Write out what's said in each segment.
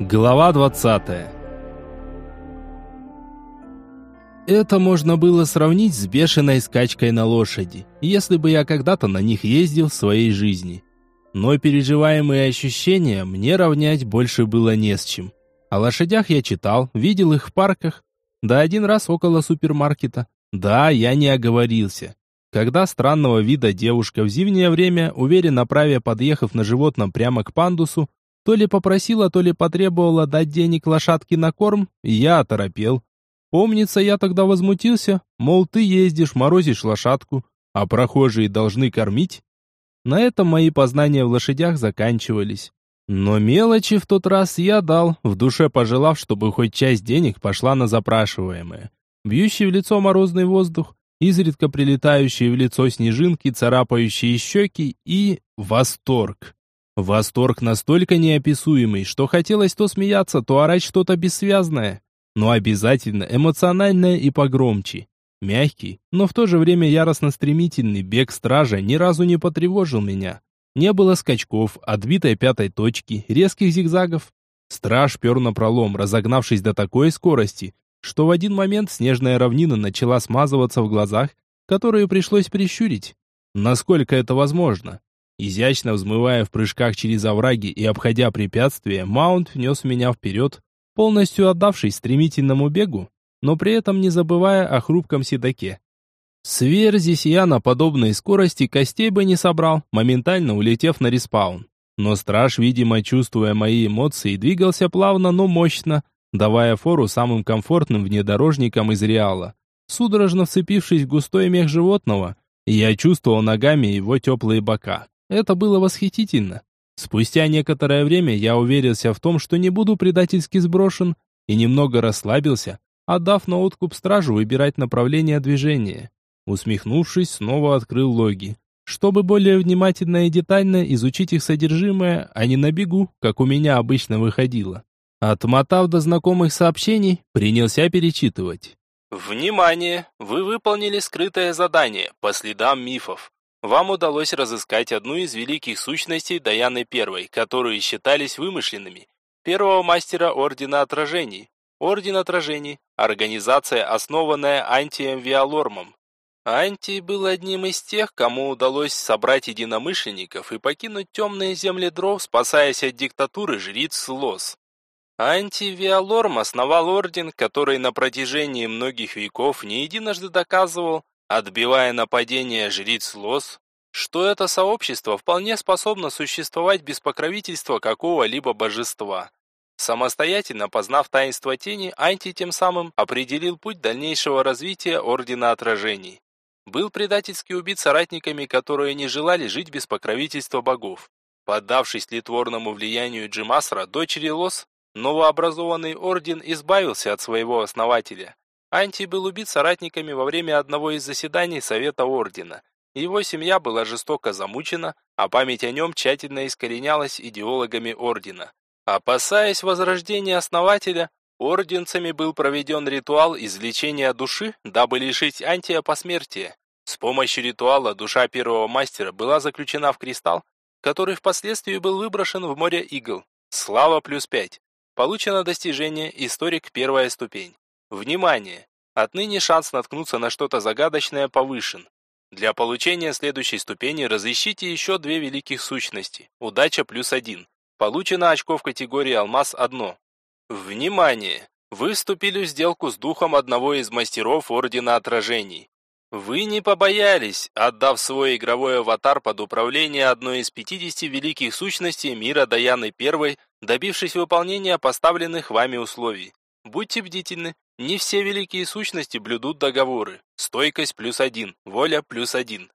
Глава 20 Это можно было сравнить с бешеной скачкой на лошади, если бы я когда-то на них ездил в своей жизни. Но переживаемые ощущения мне равнять больше было не с чем. О лошадях я читал, видел их в парках, да один раз около супермаркета. Да, я не оговорился. Когда странного вида девушка в зимнее время, уверенно правя подъехав на животном прямо к пандусу, то ли попросила, то ли потребовала дать денег лошадке на корм, я оторопел. Помнится, я тогда возмутился, мол, ты ездишь, морозишь лошадку, а прохожие должны кормить. На этом мои познания в лошадях заканчивались. Но мелочи в тот раз я дал, в душе пожелав, чтобы хоть часть денег пошла на запрашиваемое. Бьющий в лицо морозный воздух, изредка прилетающие в лицо снежинки, царапающие щеки и... восторг. Восторг настолько неописуемый, что хотелось то смеяться, то орать что-то бессвязное. Но обязательно эмоциональное и погромче. Мягкий, но в то же время яростно стремительный бег стража ни разу не потревожил меня. Не было скачков, отбитой пятой точки, резких зигзагов. Страж пер на пролом, разогнавшись до такой скорости, что в один момент снежная равнина начала смазываться в глазах, которые пришлось прищурить. Насколько это возможно? Изящно взмывая в прыжках через овраги и обходя препятствия, Маунт внес меня вперед, полностью отдавшись стремительному бегу, но при этом не забывая о хрупком седаке. Сверзись я на подобной скорости костей бы не собрал, моментально улетев на респаун. Но страж, видимо, чувствуя мои эмоции, двигался плавно, но мощно, давая фору самым комфортным внедорожникам из Реала. Судорожно вцепившись в густой мех животного, я чувствовал ногами его теплые бока. Это было восхитительно. Спустя некоторое время я уверился в том, что не буду предательски сброшен, и немного расслабился, отдав на откуп стражу выбирать направление движения. Усмехнувшись, снова открыл логи, чтобы более внимательно и детально изучить их содержимое, а не на бегу, как у меня обычно выходило. Отмотав до знакомых сообщений, принялся перечитывать. Внимание! Вы выполнили скрытое задание по следам мифов вам удалось разыскать одну из великих сущностей Даяны Первой, которые считались вымышленными. Первого мастера Ордена Отражений. Орден Отражений – организация, основанная Антием Виалормом. Антий был одним из тех, кому удалось собрать единомышленников и покинуть темные земли дров, спасаясь от диктатуры жриц Лос. Антивиалорм основал орден, который на протяжении многих веков не единожды доказывал, отбивая нападения жриц Лос, что это сообщество вполне способно существовать без покровительства какого-либо божества. Самостоятельно познав таинство тени, Анти тем самым определил путь дальнейшего развития Ордена Отражений. Был предательски убит соратниками, которые не желали жить без покровительства богов. Поддавшись литворному влиянию Джимасра, дочери Лос, новообразованный орден избавился от своего основателя. Анти был убит соратниками во время одного из заседаний Совета Ордена. Его семья была жестоко замучена, а память о нем тщательно искоренялась идеологами Ордена. Опасаясь возрождения основателя, орденцами был проведен ритуал извлечения души, дабы лишить Антия посмертия. С помощью ритуала душа первого мастера была заключена в кристалл, который впоследствии был выброшен в море игл. Слава плюс 5. Получено достижение «Историк первая ступень». Внимание! Отныне шанс наткнуться на что-то загадочное повышен. Для получения следующей ступени разыщите еще две великих сущности. Удача плюс один. Получено очко в категории алмаз одно. Внимание! Вы вступили в сделку с духом одного из мастеров Ордена Отражений. Вы не побоялись, отдав свой игровой аватар под управление одной из 50 великих сущностей мира Даяны Первой, добившись выполнения поставленных вами условий. Будьте бдительны, не все великие сущности блюдут договоры. Стойкость плюс один, воля плюс один.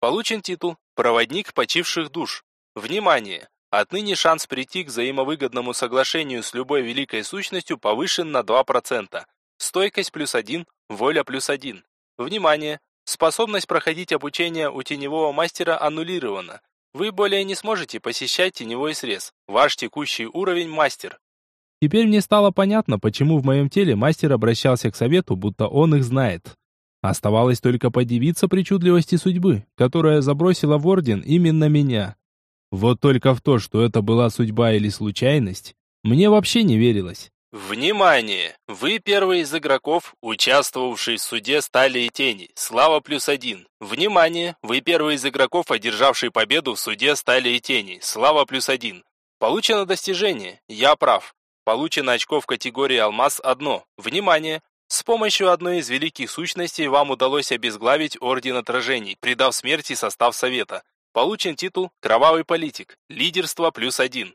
Получен титул «Проводник почивших душ». Внимание! Отныне шанс прийти к взаимовыгодному соглашению с любой великой сущностью повышен на 2%. Стойкость плюс один, воля плюс один. Внимание! Способность проходить обучение у теневого мастера аннулирована. Вы более не сможете посещать теневой срез. Ваш текущий уровень мастер. Теперь мне стало понятно, почему в моем теле мастер обращался к совету, будто он их знает. Оставалось только подивиться причудливости судьбы, которая забросила в орден именно меня. Вот только в то, что это была судьба или случайность, Мне вообще не верилось. Внимание! Вы первый из игроков, участвовавший в суде Стали и Тени. Слава плюс один. Внимание! Вы первый из игроков, одержавший победу в суде Стали и Тени. Слава плюс один. Получено достижение. Я прав. Получено очков категории Алмаз одно. Внимание! С помощью одной из великих сущностей вам удалось обезглавить Орден Отражений, придав смерти состав Совета. Получен титул «Кровавый политик». Лидерство плюс один.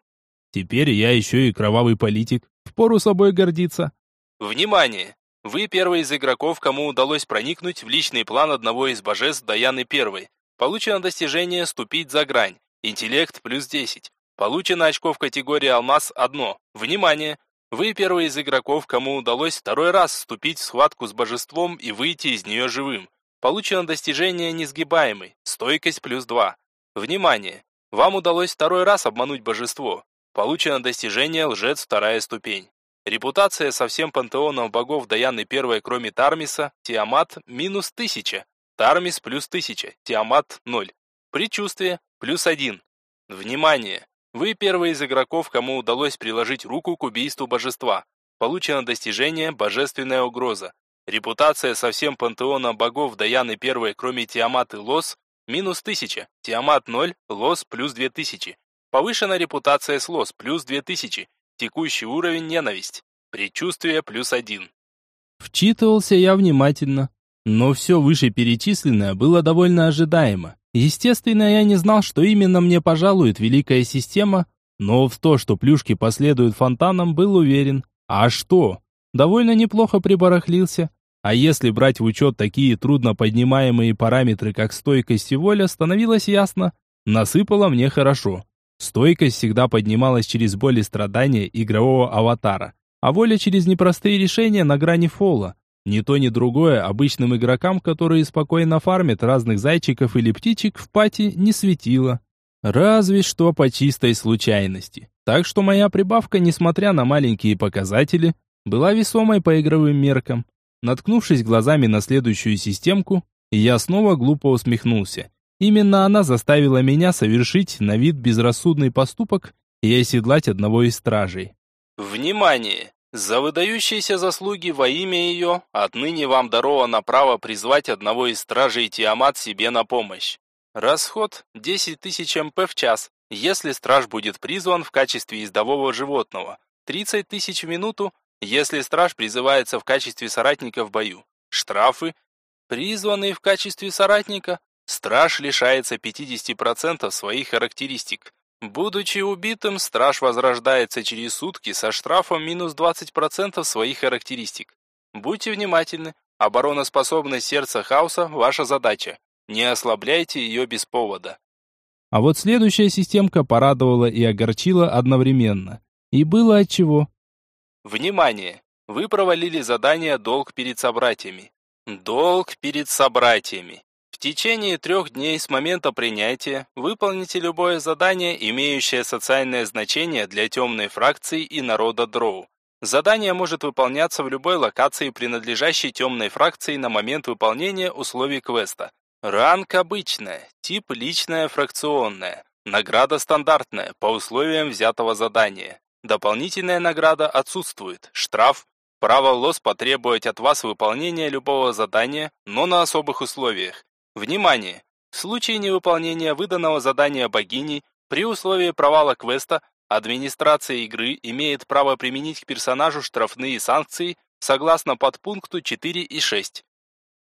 Теперь я еще и кровавый политик. Впору собой гордиться. Внимание! Вы первый из игроков, кому удалось проникнуть в личный план одного из божеств Даяны Первой. Получено достижение «Ступить за грань». Интеллект плюс 10. Получено очков категории «Алмаз» одно. Внимание! Вы первый из игроков, кому удалось второй раз вступить в схватку с божеством и выйти из нее живым. Получено достижение несгибаемый, стойкость плюс 2. Внимание! Вам удалось второй раз обмануть божество. Получено достижение лжец вторая ступень. Репутация со всем пантеоном богов Даяны первой, кроме Тармиса, Тиамат минус 1000, Тармис плюс 1000, Тиамат 0. Предчувствие плюс 1. Внимание! Вы первый из игроков, кому удалось приложить руку к убийству божества. Получено достижение «Божественная угроза». Репутация со всем пантеоном богов Даяны первой, кроме Тиамат и Лос, минус 1000, Тиамат 0, Лос плюс 2000. Повышена репутация с Лос плюс 2000. Текущий уровень ненависть. Предчувствие плюс 1. Вчитывался я внимательно, но все вышеперечисленное было довольно ожидаемо. Естественно, я не знал, что именно мне пожалует великая система, но в то, что плюшки последуют фонтанам, был уверен. А что? Довольно неплохо прибарахлился. А если брать в учет такие трудно поднимаемые параметры, как стойкость и воля, становилось ясно. Насыпало мне хорошо. Стойкость всегда поднималась через боль и страдания игрового аватара, а воля через непростые решения на грани фола. Ни то, ни другое обычным игрокам, которые спокойно фармят разных зайчиков или птичек в пати, не светило. Разве что по чистой случайности. Так что моя прибавка, несмотря на маленькие показатели, была весомой по игровым меркам. Наткнувшись глазами на следующую системку, я снова глупо усмехнулся. Именно она заставила меня совершить на вид безрассудный поступок и оседлать одного из стражей. Внимание! За выдающиеся заслуги во имя ее, отныне вам даровано право призвать одного из стражей Тиамат себе на помощь. Расход 10 тысяч МП в час, если страж будет призван в качестве ездового животного. 30 тысяч в минуту, если страж призывается в качестве соратника в бою. Штрафы. Призванный в качестве соратника, страж лишается 50% своих характеристик. Будучи убитым, страж возрождается через сутки со штрафом минус 20% своих характеристик. Будьте внимательны. Обороноспособность сердца хаоса – ваша задача. Не ослабляйте ее без повода. А вот следующая системка порадовала и огорчила одновременно. И было отчего. Внимание! Вы провалили задание «Долг перед собратьями». Долг перед собратьями. В течение трех дней с момента принятия выполните любое задание, имеющее социальное значение для темной фракции и народа Дроу. Задание может выполняться в любой локации, принадлежащей темной фракции на момент выполнения условий квеста. Ранг обычная, тип личная фракционная, награда стандартная, по условиям взятого задания. Дополнительная награда отсутствует, штраф, право ЛОС потребовать от вас выполнения любого задания, но на особых условиях. Внимание! В случае невыполнения выданного задания богини, при условии провала квеста, администрация игры имеет право применить к персонажу штрафные санкции согласно подпункту 4 и 6.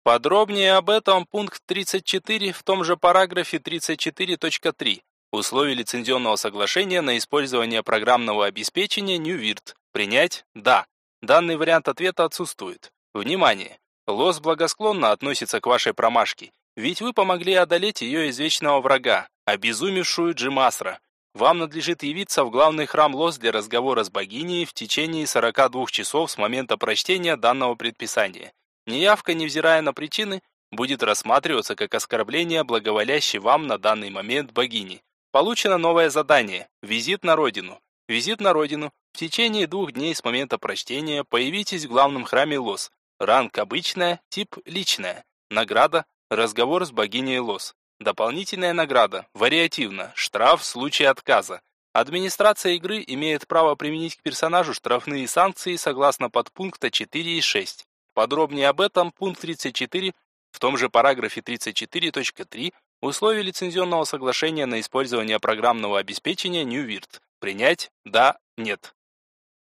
Подробнее об этом пункт 34 в том же параграфе 34.3 условий лицензионного соглашения на использование программного обеспечения NewVirt. Принять? Да. Данный вариант ответа отсутствует. Внимание! Лос благосклонно относится к вашей промашке ведь вы помогли одолеть ее извечного врага, обезумевшую Джимасра. Вам надлежит явиться в главный храм Лос для разговора с богиней в течение 42 часов с момента прочтения данного предписания. Неявка, невзирая на причины, будет рассматриваться как оскорбление благоволящей вам на данный момент богини. Получено новое задание – визит на родину. Визит на родину. В течение двух дней с момента прочтения появитесь в главном храме Лос. Ранг обычная, тип личная. Награда Разговор с богиней Лос. Дополнительная награда. Вариативно. Штраф в случае отказа. Администрация игры имеет право применить к персонажу штрафные санкции согласно подпункта 4 и 6. Подробнее об этом пункт 34 в том же параграфе 34.3 условий лицензионного соглашения на использование программного обеспечения NewVirt. Принять? Да, нет.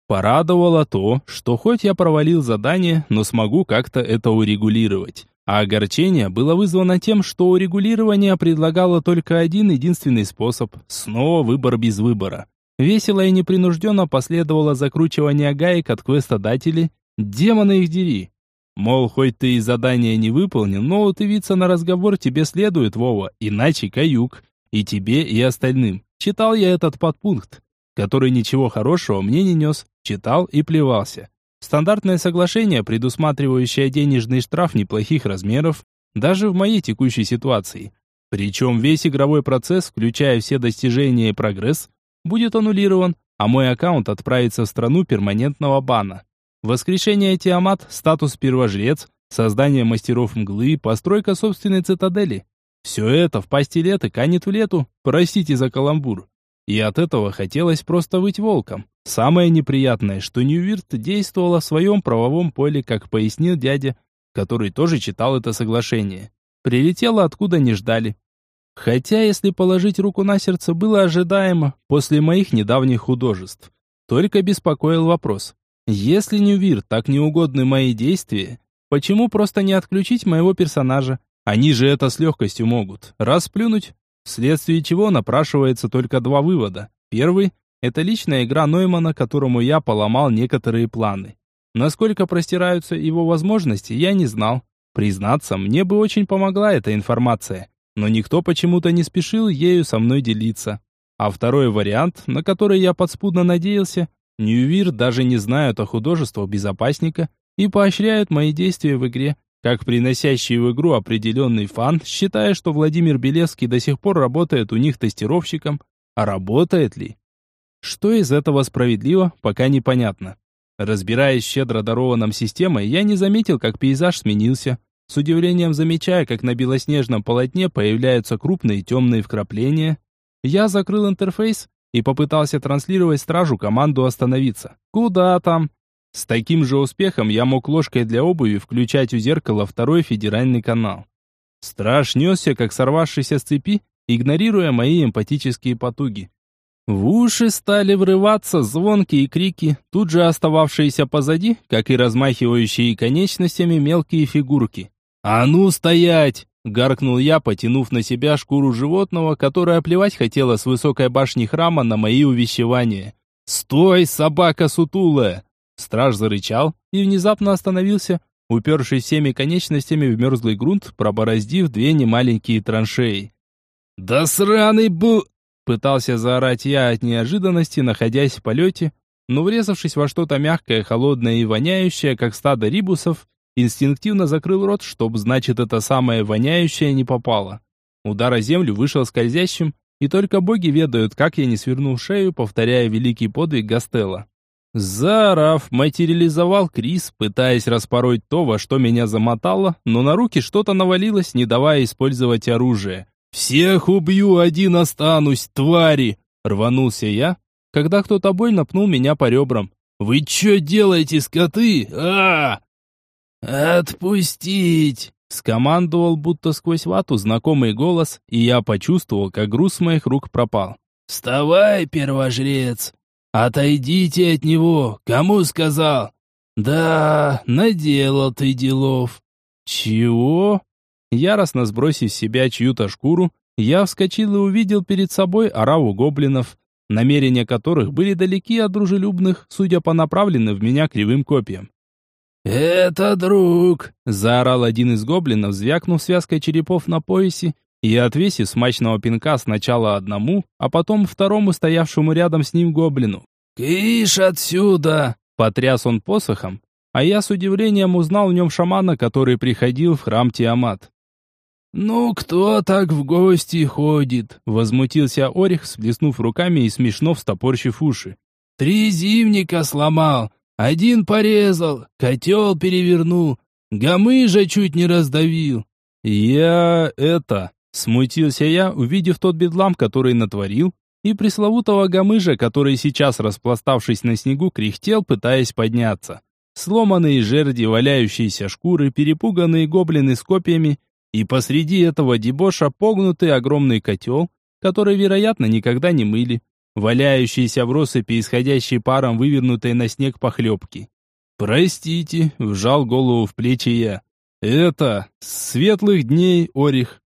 Порадовало то, что хоть я провалил задание, но смогу как-то это урегулировать. А огорчение было вызвано тем, что урегулирование предлагало только один единственный способ – снова выбор без выбора. Весело и непринужденно последовало закручивание гаек от квестодателей. Демоны их дери. Мол, хоть ты и задание не выполнил, но вот явиться на разговор тебе следует, Вова, иначе каюк. И тебе, и остальным. Читал я этот подпункт, который ничего хорошего мне не нес. Читал и плевался. Стандартное соглашение, предусматривающее денежный штраф неплохих размеров, даже в моей текущей ситуации. Причем весь игровой процесс, включая все достижения и прогресс, будет аннулирован, а мой аккаунт отправится в страну перманентного бана. Воскрешение Тиамат, статус первожрец, создание мастеров мглы, постройка собственной цитадели. Все это в пасти лета канет в лету, простите за каламбур. И от этого хотелось просто быть волком. Самое неприятное, что Ньювирт действовала в своем правовом поле, как пояснил дядя, который тоже читал это соглашение. Прилетела откуда не ждали. Хотя, если положить руку на сердце, было ожидаемо после моих недавних художеств. Только беспокоил вопрос. Если Ньювирт так неугодны мои действия, почему просто не отключить моего персонажа? Они же это с легкостью могут. Расплюнуть, Вследствие чего напрашивается только два вывода. Первый – это личная игра Ноймана, которому я поломал некоторые планы. Насколько простираются его возможности, я не знал. Признаться, мне бы очень помогла эта информация, но никто почему-то не спешил ею со мной делиться. А второй вариант, на который я подспудно надеялся, Ньювир даже не знают о художествах безопасника и поощряют мои действия в игре, как приносящий в игру определенный фан, считая, что Владимир Белевский до сих пор работает у них тестировщиком. А работает ли? Что из этого справедливо, пока непонятно. Разбираясь щедро дарованном системой, я не заметил, как пейзаж сменился. С удивлением замечая, как на белоснежном полотне появляются крупные темные вкрапления, я закрыл интерфейс и попытался транслировать стражу команду остановиться. Куда там? С таким же успехом я мог ложкой для обуви включать у зеркала второй федеральный канал. Страж несся, как сорвавшийся с цепи, игнорируя мои эмпатические потуги. В уши стали врываться звонкие крики, тут же остававшиеся позади, как и размахивающие конечностями мелкие фигурки. «А ну стоять!» — гаркнул я, потянув на себя шкуру животного, которое плевать хотело с высокой башни храма на мои увещевания. «Стой, собака сутулая! Страж зарычал и внезапно остановился, упершись всеми конечностями в мерзлый грунт, пробороздив две немаленькие траншеи. «Да сраный бу...» Пытался заорать я от неожиданности, находясь в полете, но врезавшись во что-то мягкое, холодное и воняющее, как стадо рибусов, инстинктивно закрыл рот, чтоб, значит, это самое воняющее не попало. Удар о землю вышел скользящим, и только боги ведают, как я не свернул шею, повторяя великий подвиг Гастелла. Заорав, материализовал Крис, пытаясь распороть то, во что меня замотало, но на руки что-то навалилось, не давая использовать оружие. «Всех убью, один останусь, твари!» Рванулся я, когда кто-то больно пнул меня по ребрам. «Вы чё делаете, скоты? а «Отпустить!» Скомандовал будто сквозь вату знакомый голос, и я почувствовал, как груз моих рук пропал. «Вставай, первожрец! «Отойдите от него! Кому сказал?» «Да, наделал ты делов». «Чего?» Яростно сбросив с себя чью-то шкуру, я вскочил и увидел перед собой ораву гоблинов, намерения которых были далеки от дружелюбных, судя по направленным в меня кривым копьям. «Это друг!» – заорал один из гоблинов, звякнув связкой черепов на поясе и отвесив смачного пинка сначала одному, а потом второму стоявшему рядом с ним гоблину. «Кыш отсюда!» – потряс он посохом, а я с удивлением узнал в нем шамана, который приходил в храм Тиамат. «Ну, кто так в гости ходит?» – возмутился Орих, всплеснув руками и смешно встопорщив уши. «Три зимника сломал, один порезал, котел перевернул, гамыжа чуть не раздавил». «Я это...» Смутился я, увидев тот бедлам, который натворил, и пресловутого гамыжа, который сейчас, распластавшись на снегу, кряхтел, пытаясь подняться. Сломанные жерди, валяющиеся шкуры, перепуганные гоблины с копьями, и посреди этого дебоша погнутый огромный котел, который, вероятно, никогда не мыли, валяющиеся в россыпи, исходящей паром, вывернутой на снег похлебки. «Простите», — вжал голову в плечи я. «Это... светлых дней, Орих.